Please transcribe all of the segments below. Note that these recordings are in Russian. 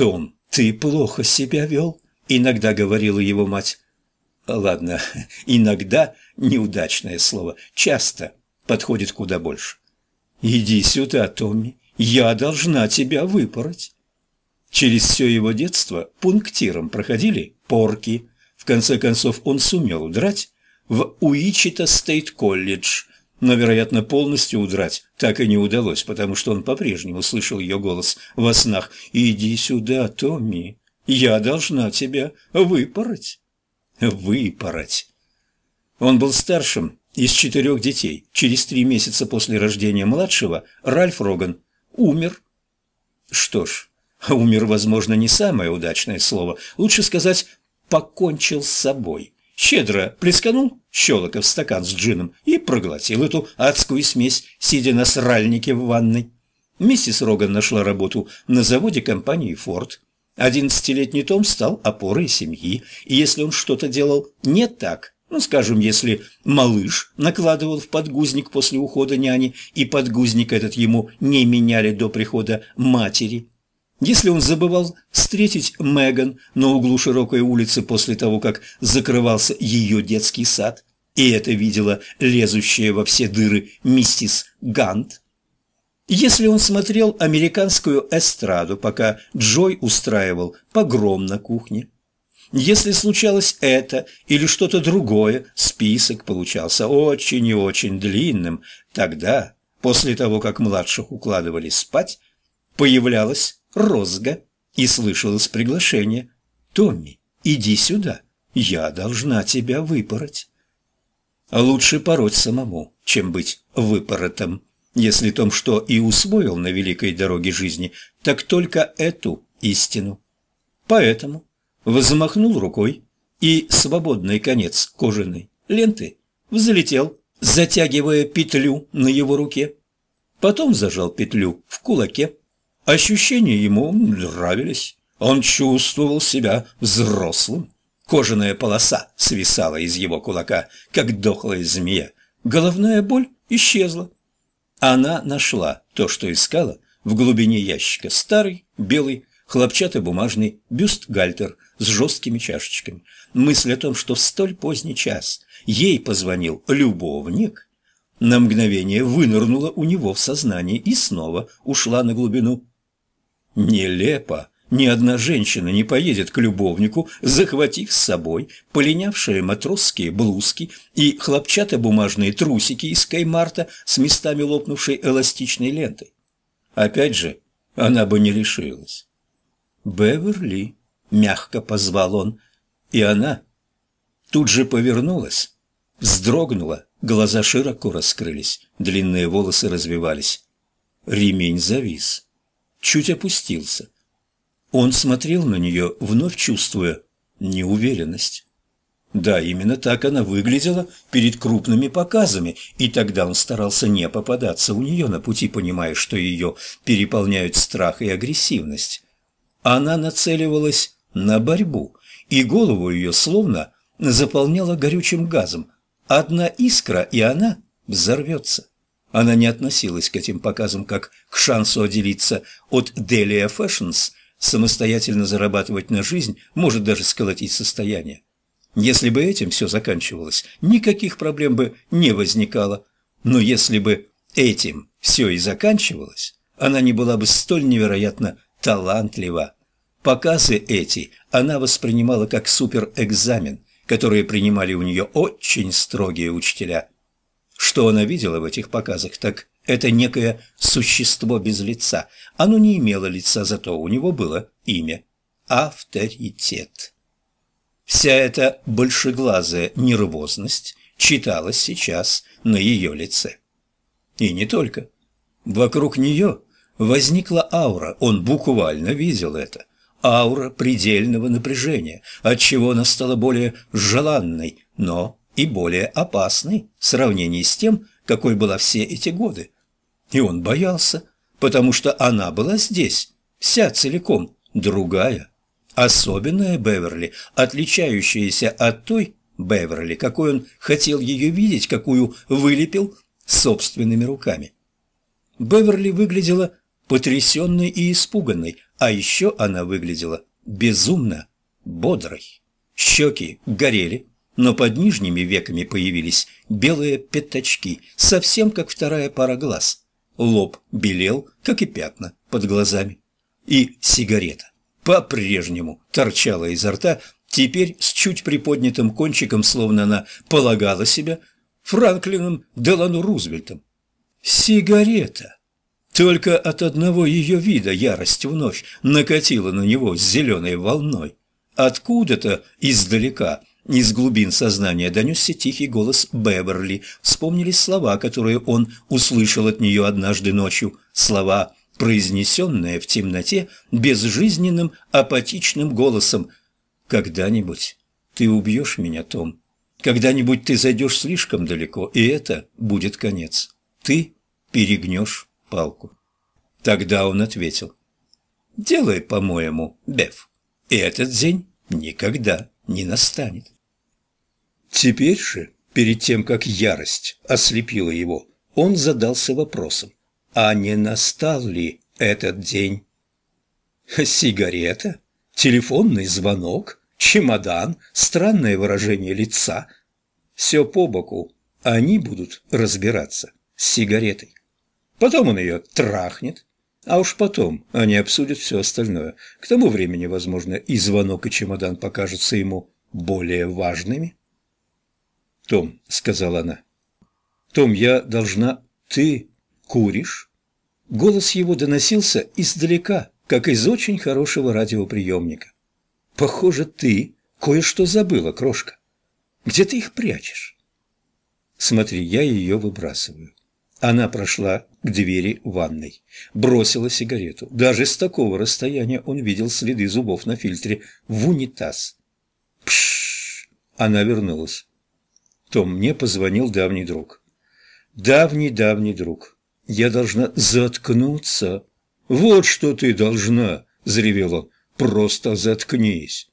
«Том, ты плохо себя вел», — иногда говорила его мать. Ладно, иногда неудачное слово, часто подходит куда больше. «Иди сюда, Томми, я должна тебя выпороть». Через все его детство пунктиром проходили порки. В конце концов он сумел удрать в Уичита Стейт Колледж, но, вероятно, полностью удрать так и не удалось, потому что он по-прежнему слышал ее голос во снах «Иди сюда, Томми, я должна тебя выпороть». Выпороть. Он был старшим из четырех детей. Через три месяца после рождения младшего Ральф Роган умер. Что ж, умер, возможно, не самое удачное слово. Лучше сказать «покончил с собой». Щедро плесканул щелока в стакан с джином и проглотил эту адскую смесь, сидя на сральнике в ванной. Миссис Роган нашла работу на заводе компании «Форд». Одиннадцатилетний Том стал опорой семьи, и если он что-то делал не так, ну, скажем, если малыш накладывал в подгузник после ухода няни, и подгузник этот ему не меняли до прихода матери, если он забывал встретить Меган на углу широкой улицы после того, как закрывался ее детский сад, и это видела лезущая во все дыры миссис Гант, если он смотрел американскую эстраду, пока Джой устраивал погром на кухне, если случалось это или что-то другое, список получался очень и очень длинным. Тогда, после того, как младших укладывали спать, появлялась розга и слышалось приглашение. «Томми, иди сюда, я должна тебя выпороть». Лучше пороть самому, чем быть выпоротым. Если том, что и усвоил на великой дороге жизни, так только эту истину. Поэтому взмахнул рукой, и свободный конец кожаной ленты взлетел, затягивая петлю на его руке. Потом зажал петлю в кулаке. Ощущения ему нравились. Он чувствовал себя взрослым. Кожаная полоса свисала из его кулака, как дохлая змея. Головная боль исчезла. Она нашла то, что искала, в глубине ящика. Старый, белый, хлопчатобумажный бюстгальтер с жесткими чашечками. Мысль о том, что в столь поздний час ей позвонил любовник, на мгновение вынырнула у него в сознании и снова ушла на глубину. Нелепо ни одна женщина не поедет к любовнику, захватив с собой полинявшие матросские блузки и хлопчатобумажные трусики из каймарта с местами лопнувшей эластичной лентой. Опять же, она бы не решилась. «Беверли», — мягко позвал он, и она тут же повернулась, вздрогнула, глаза широко раскрылись, длинные волосы развивались. Ремень завис, чуть опустился — он смотрел на нее, вновь чувствуя неуверенность. Да, именно так она выглядела перед крупными показами, и тогда он старался не попадаться у нее на пути, понимая, что ее переполняют страх и агрессивность. Она нацеливалась на борьбу, и голову ее словно заполняла горючим газом. Одна искра, и она взорвется. Она не относилась к этим показам как к шансу отделиться от Delia Fashions – самостоятельно зарабатывать на жизнь, может даже сколотить состояние. Если бы этим все заканчивалось, никаких проблем бы не возникало. Но если бы этим все и заканчивалось, она не была бы столь невероятно талантлива. Показы эти она воспринимала как суперэкзамен, которые принимали у нее очень строгие учителя. Что она видела в этих показах, так это некое существо без лица. Оно не имело лица, зато у него было имя – авторитет. Вся эта большеглазая нервозность читалась сейчас на ее лице. И не только. Вокруг нее возникла аура, он буквально видел это. Аура предельного напряжения, отчего она стала более желанной, но и более опасной в сравнении с тем, какой была все эти годы. И он боялся, потому что она была здесь, вся целиком, другая, особенная Беверли, отличающаяся от той Беверли, какой он хотел ее видеть, какую вылепил собственными руками. Беверли выглядела потрясенной и испуганной. А еще она выглядела безумно бодрой. Щеки горели, но под нижними веками появились белые пятачки, совсем как вторая пара глаз. Лоб белел, как и пятна под глазами. И сигарета по-прежнему торчала изо рта, теперь с чуть приподнятым кончиком, словно она полагала себя Франклином Делану Рузвельтом. Сигарета! Только от одного ее вида ярость вновь накатила на него с зеленой волной. Откуда-то издалека, из глубин сознания, донесся тихий голос Беверли. Вспомнились слова, которые он услышал от нее однажды ночью. Слова, произнесенные в темноте безжизненным апатичным голосом. «Когда-нибудь ты убьешь меня, Том. Когда-нибудь ты зайдешь слишком далеко, и это будет конец. Ты перегнешь палку». Тогда он ответил. «Делай, по-моему, Беф, этот день никогда не настанет». Теперь же, перед тем, как ярость ослепила его, он задался вопросом, а не настал ли этот день? Сигарета, телефонный звонок, чемодан, странное выражение лица. Все по боку, они будут разбираться с сигаретой. Потом он ее трахнет, а уж потом они обсудят все остальное. К тому времени, возможно, и звонок, и чемодан покажутся ему более важными. «Том», — сказала она, — «Том, я должна... Ты куришь?» Голос его доносился издалека, как из очень хорошего радиоприемника. «Похоже, ты кое-что забыла, крошка. Где ты их прячешь?» «Смотри, я ее выбрасываю». Она прошла к двери ванной, бросила сигарету. Даже с такого расстояния он видел следы зубов на фильтре в унитаз. Пшш! Она вернулась. Том, мне позвонил давний друг. Давний-давний друг. Я должна заткнуться. Вот что ты должна, заревел он. Просто заткнись.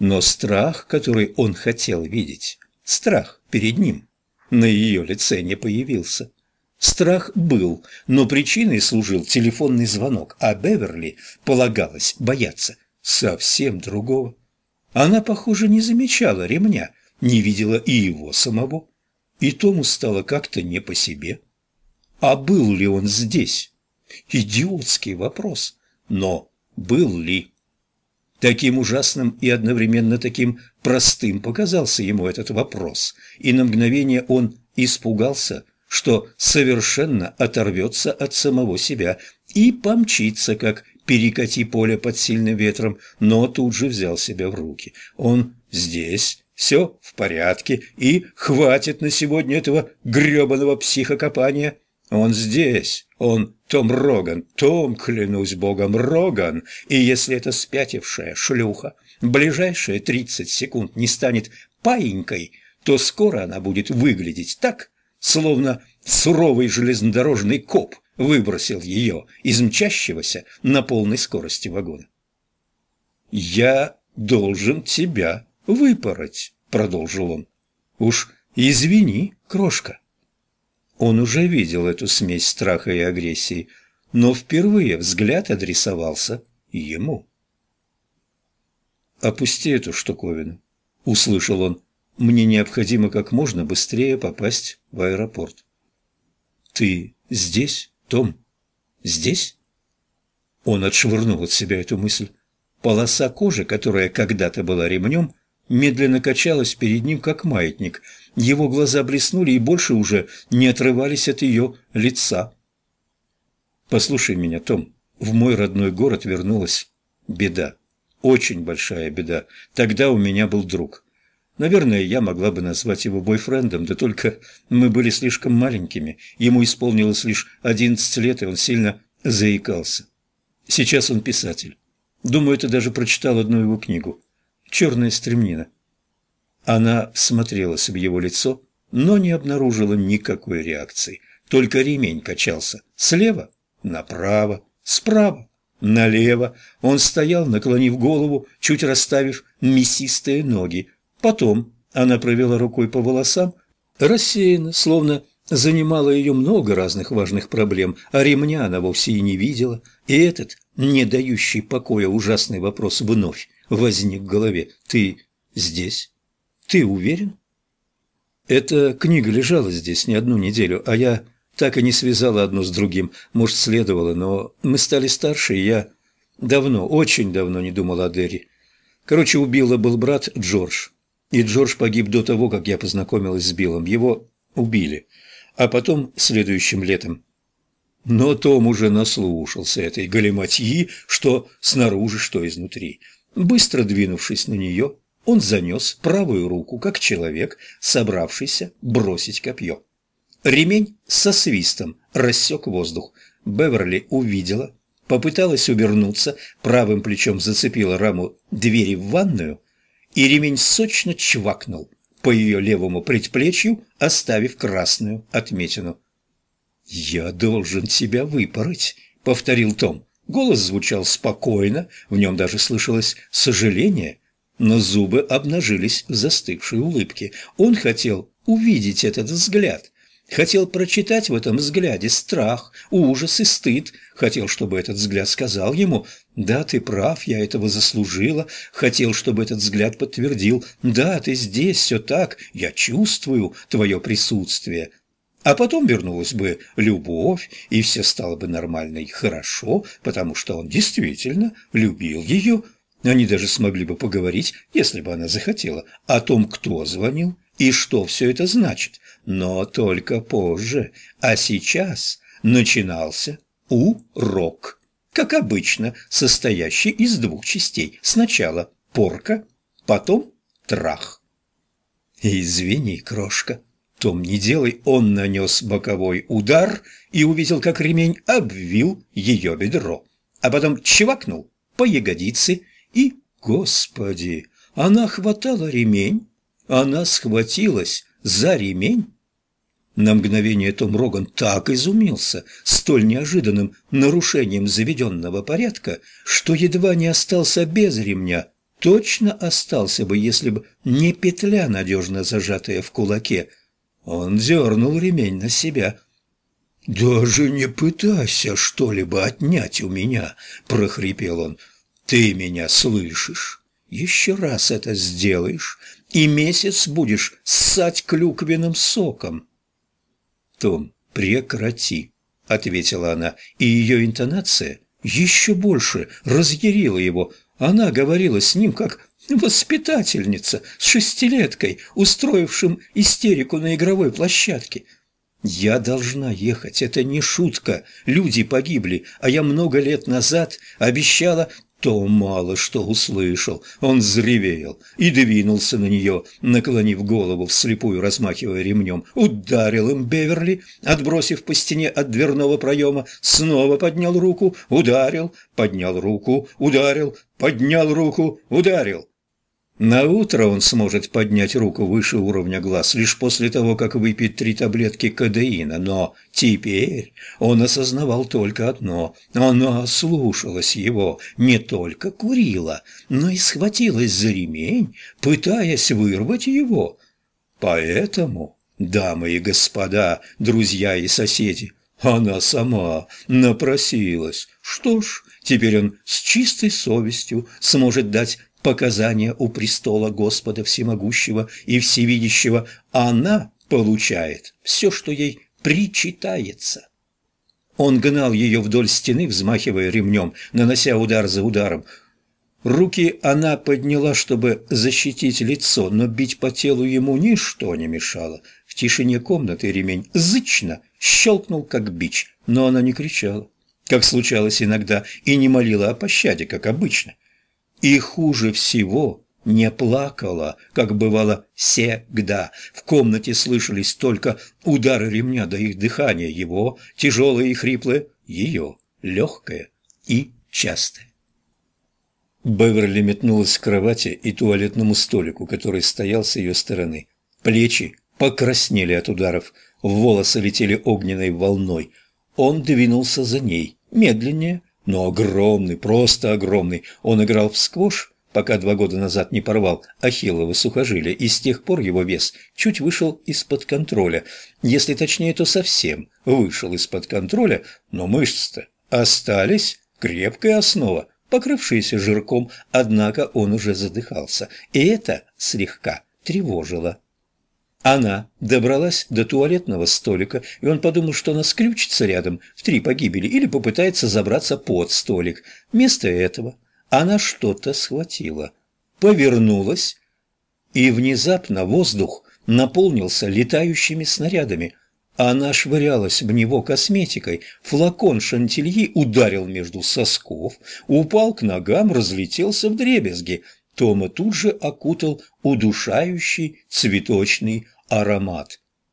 Но страх, который он хотел видеть, страх перед ним, на ее лице не появился. Страх был, но причиной служил телефонный звонок, а Беверли полагалось бояться совсем другого. Она, похоже, не замечала ремня, не видела и его самого, и Тому стало как-то не по себе. А был ли он здесь? Идиотский вопрос, но был ли? Таким ужасным и одновременно таким простым показался ему этот вопрос, и на мгновение он испугался – что совершенно оторвется от самого себя и помчится, как перекати поле под сильным ветром, но тут же взял себя в руки. Он здесь, все в порядке, и хватит на сегодня этого гребаного психокопания. Он здесь, он Том Роган, Том, клянусь богом, Роган, и если эта спятившая шлюха ближайшие тридцать секунд не станет паинькой, то скоро она будет выглядеть так, словно суровый железнодорожный коп выбросил ее из мчащегося на полной скорости вагона. «Я должен тебя выпороть», — продолжил он. «Уж извини, крошка». Он уже видел эту смесь страха и агрессии, но впервые взгляд адресовался ему. «Опусти эту штуковину», — услышал он. Мне необходимо как можно быстрее попасть в аэропорт. Ты здесь, Том? Здесь? Он отшвырнул от себя эту мысль. Полоса кожи, которая когда-то была ремнем, медленно качалась перед ним, как маятник. Его глаза блеснули и больше уже не отрывались от ее лица. «Послушай меня, Том, в мой родной город вернулась беда. Очень большая беда. Тогда у меня был друг. Наверное, я могла бы назвать его бойфрендом, да только мы были слишком маленькими. Ему исполнилось лишь одиннадцать лет, и он сильно заикался. Сейчас он писатель. Думаю, ты даже прочитал одну его книгу «Черная стремнина». Она всмотрелась в его лицо, но не обнаружила никакой реакции. Только ремень качался слева направо, справа налево. Он стоял, наклонив голову, чуть расставив мясистые ноги, Потом она провела рукой по волосам, рассеянно, словно занимало ее много разных важных проблем, а ремня она вовсе и не видела, и этот не дающий покоя ужасный вопрос вновь возник в голове. «Ты здесь? Ты уверен?» Эта книга лежала здесь не одну неделю, а я так и не связала одно с другим. Может, следовало, но мы стали старше, и я давно, очень давно не думала о Дерри. Короче, у Билла был брат Джордж, и Джордж погиб до того, как я познакомилась с Биллом. Его убили. А потом, следующим летом, но Том уже наслушался этой галиматьи, что снаружи, что изнутри. Быстро двинувшись на нее, он занес правую руку, как человек, собравшийся бросить копье. Ремень со свистом рассек воздух. Беверли увидела, попыталась увернуться, правым плечом зацепила раму двери в ванную, и ремень сочно чвакнул по ее левому предплечью, оставив красную отметину. «Я должен тебя выпороть», — повторил Том. Голос звучал спокойно, в нем даже слышалось сожаление, но зубы обнажились в застывшей улыбке. Он хотел увидеть этот взгляд, хотел прочитать в этом взгляде страх, ужас и стыд, хотел, чтобы этот взгляд сказал ему «Да, ты прав, я этого заслужила», хотел, чтобы этот взгляд подтвердил «Да, ты здесь, все так, я чувствую твое присутствие». А потом вернулась бы любовь, и все стало бы нормально и хорошо, потому что он действительно любил ее. Они даже смогли бы поговорить, если бы она захотела, о том, кто звонил и что все это значит. Но только позже. А сейчас начинался урок. Как обычно, состоящий из двух частей. Сначала порка, потом трах. «Извини, крошка», том не делай, он нанес боковой удар и увидел, как ремень обвил ее бедро, а потом чевакнул по ягодице и, господи, она хватала ремень, она схватилась за ремень. На мгновение Том Роган так изумился столь неожиданным нарушением заведенного порядка, что едва не остался без ремня. Точно остался бы, если бы не петля, надежно зажатая в кулаке, он дернул ремень на себя. «Даже не пытайся что-либо отнять у меня!» – прохрипел он. «Ты меня слышишь? Еще раз это сделаешь, и месяц будешь ссать клюквенным соком!» «Том, прекрати!» – ответила она, и ее интонация еще больше разъярила его. Она говорила с ним, как Воспитательница с шестилеткой, устроившим истерику на игровой площадке. Я должна ехать, это не шутка. Люди погибли, а я много лет назад обещала... То мало что услышал. Он взревел и двинулся на нее, наклонив голову, вслепую размахивая ремнем. Ударил им Беверли, отбросив по стене от дверного проема, снова поднял руку, ударил, поднял руку, ударил, поднял руку, ударил. На утро он сможет поднять руку выше уровня глаз лишь после того, как выпьет три таблетки кадеина, но теперь он осознавал только одно – она слушалась его, не только курила, но и схватилась за ремень, пытаясь вырвать его. Поэтому, дамы и господа, друзья и соседи, она сама напросилась. Что ж, теперь он с чистой совестью сможет дать показания у престола Господа Всемогущего и Всевидящего, она получает все, что ей причитается. Он гнал ее вдоль стены, взмахивая ремнем, нанося удар за ударом. Руки она подняла, чтобы защитить лицо, но бить по телу ему ничто не мешало. В тишине комнаты ремень зычно щелкнул, как бич, но она не кричала, как случалось иногда, и не молила о пощаде, как обычно. И хуже всего не плакала, как бывало всегда. В комнате слышались только удары ремня до их дыхания, его тяжелое и хриплое, ее легкое и частое. Беверли метнулась к кровати и туалетному столику, который стоял с ее стороны. Плечи покраснели от ударов, волосы летели огненной волной. Он двинулся за ней, медленнее, но огромный, просто огромный. Он играл в сквош, пока два года назад не порвал ахиллово сухожилие, и с тех пор его вес чуть вышел из-под контроля. Если точнее, то совсем вышел из-под контроля, но мышцы-то остались, Крепкая основа, покрывшаяся жирком, однако он уже задыхался, и это слегка тревожило. Она добралась до туалетного столика, и он подумал, что она скрючится рядом в три погибели или попытается забраться под столик. Вместо этого она что-то схватила, повернулась, и внезапно воздух наполнился летающими снарядами. Она швырялась в него косметикой, флакон шантильи ударил между сосков, упал к ногам, разлетелся в дребезги – Тома тут же окутал удушающий цветочный Aramat.